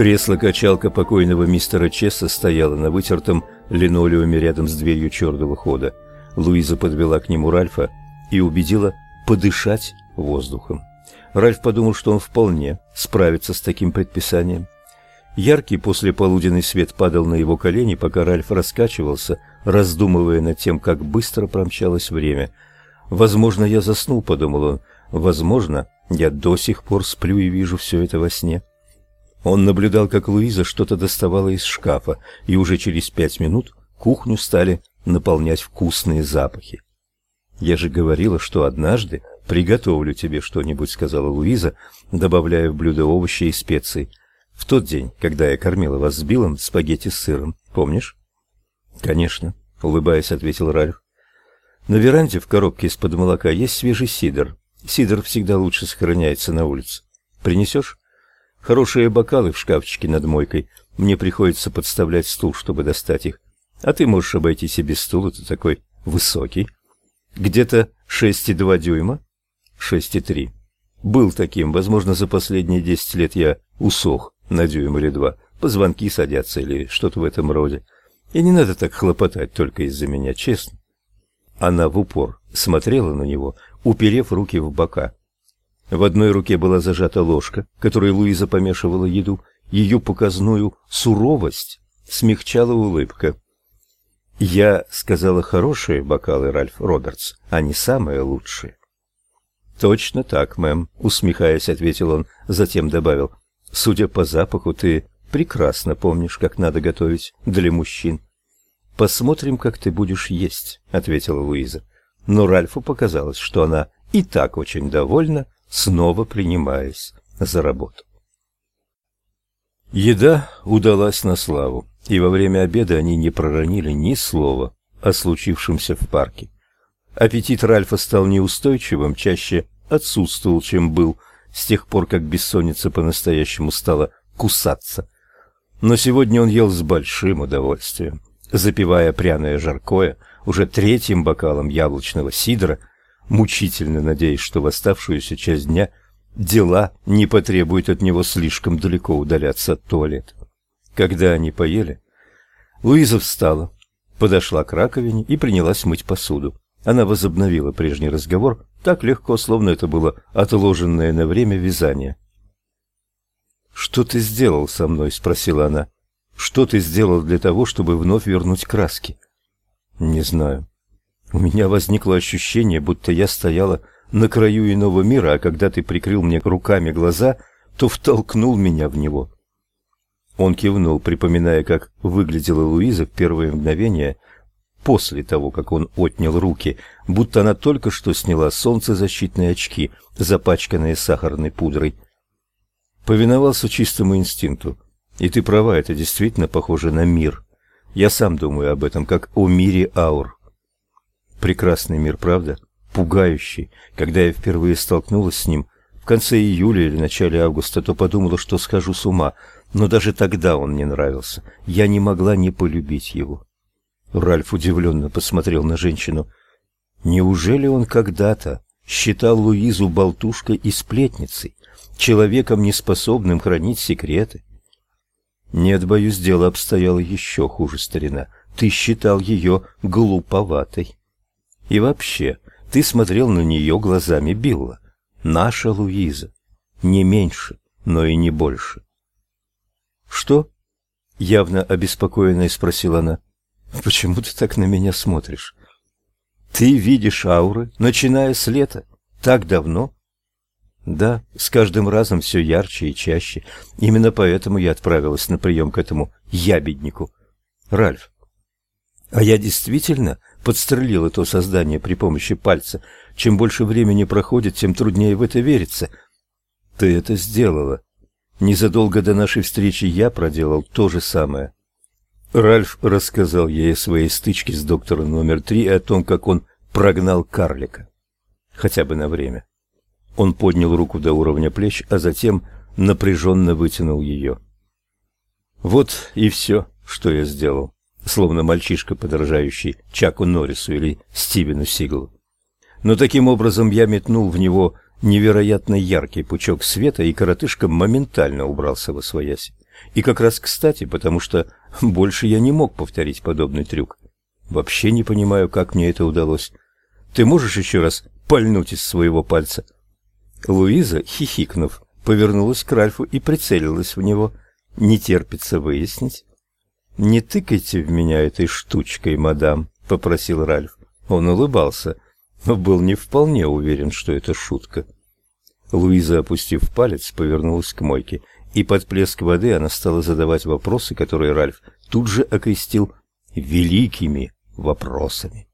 Кресло-качалка покойного мистера Чесса стояло на вытертом линолеуме рядом с дверью черного хода. Луиза подвела к нему Ральфа и убедила подышать воздухом. Ральф подумал, что он вполне справится с таким предписанием. Яркий послеполуденный свет падал на его колени, пока Ральф раскачивался, раздумывая над тем, как быстро промчалось время. «Возможно, я заснул», — подумал он. «Возможно, я до сих пор сплю и вижу все это во сне». Он наблюдал, как Луиза что-то доставала из шкафа, и уже через пять минут кухню стали наполнять вкусные запахи. «Я же говорила, что однажды приготовлю тебе что-нибудь», — сказала Луиза, добавляя в блюдо овощи и специи. «В тот день, когда я кормила вас с Биллом спагетти с сыром, помнишь?» «Конечно», — улыбаясь, ответил Ральф. «На веранде в коробке из-под молока есть свежий сидр. Сидр всегда лучше сохраняется на улице. Принесешь?» Хорошие бокалы в шкафчике над мойкой. Мне приходится подставлять стул, чтобы достать их. А ты можешь обойтись и без стула, ты такой высокий. Где-то шесть и два дюйма? Шесть и три. Был таким. Возможно, за последние десять лет я усох на дюйм или два. Позвонки садятся или что-то в этом роде. И не надо так хлопотать только из-за меня, честно. Она в упор смотрела на него, уперев руки в бока. В одной руке была зажата ложка, которой Луиза помешивала еду. Ее показную суровость смягчала улыбка. «Я сказала хорошие бокалы, Ральф Робертс, а не самые лучшие». «Точно так, мэм», — усмехаясь, ответил он, затем добавил. «Судя по запаху, ты прекрасно помнишь, как надо готовить для мужчин». «Посмотрим, как ты будешь есть», — ответила Луиза. Но Ральфу показалось, что она и так очень довольна, снова принимаясь за работу. Еда удалась на славу, и во время обеда они не проронили ни слова о случившемся в парке. Аппетит Ральфа стал неустойчивым, чаще отсутствовал, чем был, с тех пор, как бессонница по-настоящему стала кусаться. Но сегодня он ел с большим удовольствием, запивая пряное жаркое уже третьим бокалом яблочного сидра мучительно надеясь, что в оставшуюся часть дня дела не потребуют от него слишком далеко удаляться от туалета. Когда они поели, Луиза встала, подошла к раковине и принялась мыть посуду. Она возобновила прежний разговор так легко, словно это было отложенное на время вязание. «Что ты сделал со мной?» — спросила она. «Что ты сделал для того, чтобы вновь вернуть краски?» «Не знаю. У меня возникло ощущение, будто я стояла на краю иного мира, а когда ты прикрыл мне руками глаза, то втолкнул меня в него. Он кивнул, припоминая, как выглядела Луиза в первые мгновения после того, как он отнял руки, будто она только что сняла солнцезащитные очки, запачканные сахарной пудрой. Повиновался чистому инстинкту. И ты права, это действительно похоже на мир. Я сам думаю об этом, как о мире аур. Прекрасный мир, правда? Пугающий. Когда я впервые столкнулась с ним в конце июля или начале августа, то подумала, что схожу с ума, но даже тогда он мне нравился. Я не могла не полюбить его. Ральф удивленно посмотрел на женщину. Неужели он когда-то считал Луизу болтушкой и сплетницей, человеком, неспособным хранить секреты? Нет, боюсь, дело обстояло еще хуже, старина. Ты считал ее глуповатой. И вообще, ты смотрел на нее глазами Билла. Наша Луиза. Не меньше, но и не больше. Что? Явно обеспокоенная спросила она. Почему ты так на меня смотришь? Ты видишь ауры, начиная с лета. Так давно? Да, с каждым разом все ярче и чаще. Именно поэтому я отправилась на прием к этому ябеднику. Ральф, а я действительно подстрелил это создание при помощи пальца. Чем больше времени проходит, тем труднее в это вериться. Ты это сделала. Незадолго до нашей встречи я проделал то же самое. Ральф рассказал ей о своей стычке с доктором номер три и о том, как он прогнал карлика. Хотя бы на время. Он поднял руку до уровня плеч, а затем напряженно вытянул ее. Вот и все, что я сделал словно мальчишка, подражающий Чаку Норрису или Стивену Сиглу. Но таким образом я метнул в него невероятно яркий пучок света, и коротышка моментально убрался во свояси. И как раз кстати, потому что больше я не мог повторить подобный трюк. Вообще не понимаю, как мне это удалось. Ты можешь еще раз пальнуть из своего пальца? Луиза, хихикнув, повернулась к Ральфу и прицелилась в него. Не терпится выяснить. Не тыкайте в меня этой штучкой, мадам, попросил Ральф. Он улыбался, но был не вполне уверен, что это шутка. Луиза, опустив палец, повернулась к мойке, и под плеск воды она стала задавать вопросы, которые Ральф тут же окрестил великими вопросами.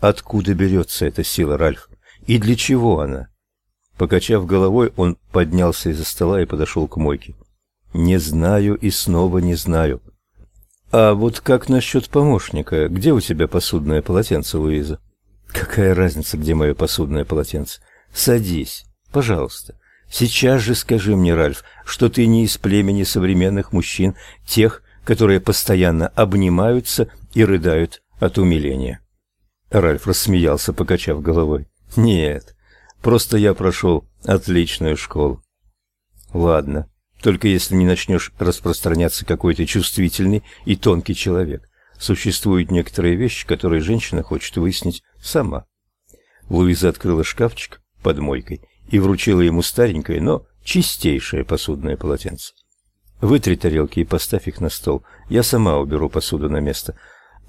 Откуда берется эта сила, Ральф? И для чего она? Покачав головой, он поднялся из-за стола и подошел к мойке. Не знаю и снова не знаю. А вот как насчет помощника? Где у тебя посудное полотенце, Луиза? Какая разница, где мое посудное полотенце? Садись, пожалуйста. Сейчас же скажи мне, Ральф, что ты не из племени современных мужчин, тех, которые постоянно обнимаются и рыдают от умиления. Ральф рассмеялся, покачав головой. Нет, просто я прошел отличную школу. Ладно, только если не начнешь распространяться какой то чувствительный и тонкий человек. Существуют некоторые вещи, которые женщина хочет выяснить сама. Луиза открыла шкафчик под мойкой и вручила ему старенькое, но чистейшее посудное полотенце. Вытри тарелки и поставь их на стол. Я сама уберу посуду на место.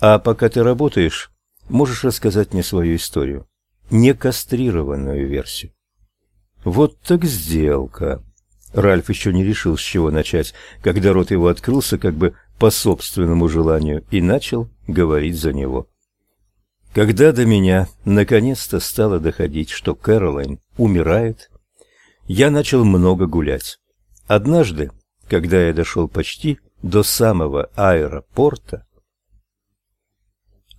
А пока ты работаешь, можешь рассказать мне свою историю, не кастрированную версию. Вот так сделка. Ральф еще не решил, с чего начать, когда рот его открылся как бы по собственному желанию и начал говорить за него. Когда до меня наконец-то стало доходить, что Кэролайн умирает, я начал много гулять. Однажды, когда я дошел почти до самого аэропорта,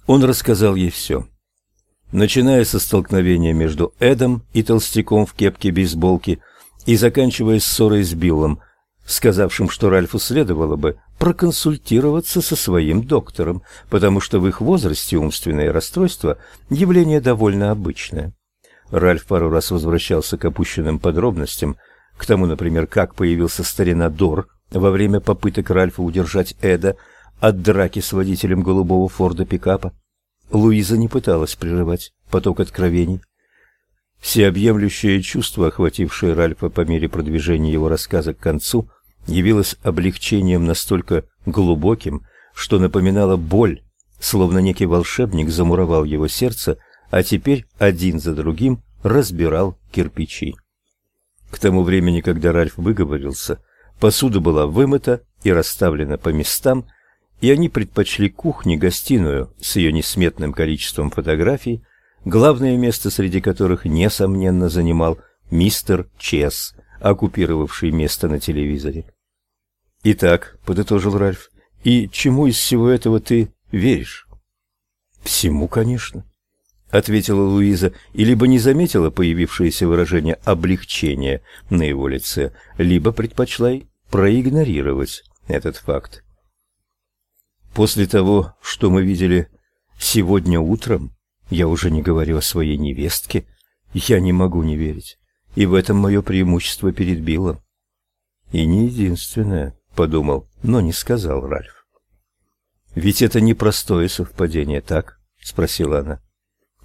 он рассказал ей все. Начиная со столкновения между Эдом и толстяком в кепке бейсболки и заканчивая ссорой с Биллом, сказавшим, что Ральфу следовало бы проконсультироваться со своим доктором, потому что в их возрасте умственные расстройства явление довольно обычное. Ральф пару раз возвращался к опущенным подробностям, к тому, например, как появился старина Дор во время попыток Ральфа удержать Эда от драки с водителем голубого Форда пикапа. Луиза не пыталась прерывать поток откровений. Всеобъемлющее чувство, охватившее Ральфа по мере продвижения его рассказа к концу, явилось облегчением настолько глубоким, что напоминало боль, словно некий волшебник замуровал его сердце, а теперь один за другим разбирал кирпичи. К тому времени, когда Ральф выговорился, посуда была вымыта и расставлена по местам, и они предпочли кухне-гостиную с ее несметным количеством фотографий, главное место среди которых, несомненно, занимал мистер Чес, оккупировавший место на телевизоре. «Итак», — подытожил Ральф, — «и чему из всего этого ты веришь?» «Всему, конечно», — ответила Луиза, и либо не заметила появившееся выражение облегчения на его лице, либо предпочла проигнорировать этот факт. После того, что мы видели сегодня утром, я уже не говорю о своей невестке, я не могу не верить. И в этом мое преимущество перед Биллом. И не единственное, подумал, но не сказал Ральф. Ведь это не простое совпадение, так? спросила она.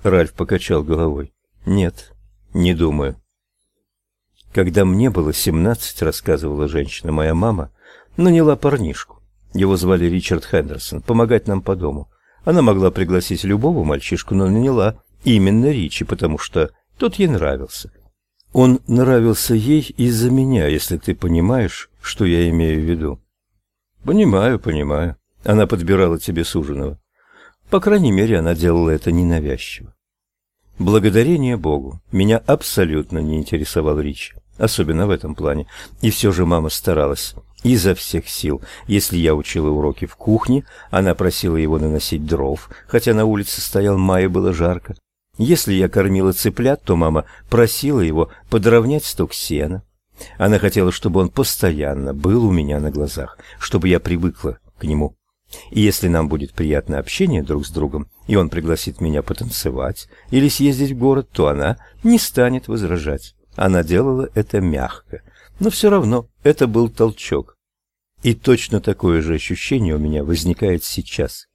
Ральф покачал головой. Нет, не думаю. Когда мне было семнадцать, рассказывала женщина, моя мама наняла парнишку. Его звали Ричард Хендерсон, помогать нам по дому. Она могла пригласить любого мальчишку, но наняла именно Ричи, потому что тот ей нравился. Он нравился ей из-за меня, если ты понимаешь, что я имею в виду. Понимаю, понимаю. Она подбирала тебе суженого. По крайней мере, она делала это ненавязчиво. Благодарение Богу, меня абсолютно не интересовал Ричи, особенно в этом плане. И все же мама старалась изо всех сил. Если я учила уроки в кухне, она просила его наносить дров, хотя на улице стоял май и было жарко. Если я кормила цыплят, то мама просила его подровнять сток сена. Она хотела, чтобы он постоянно был у меня на глазах, чтобы я привыкла к нему. И если нам будет приятное общение друг с другом, и он пригласит меня потанцевать или съездить в город, то она не станет возражать. Она делала это мягко, но все равно это был толчок. И точно такое же ощущение у меня возникает сейчас.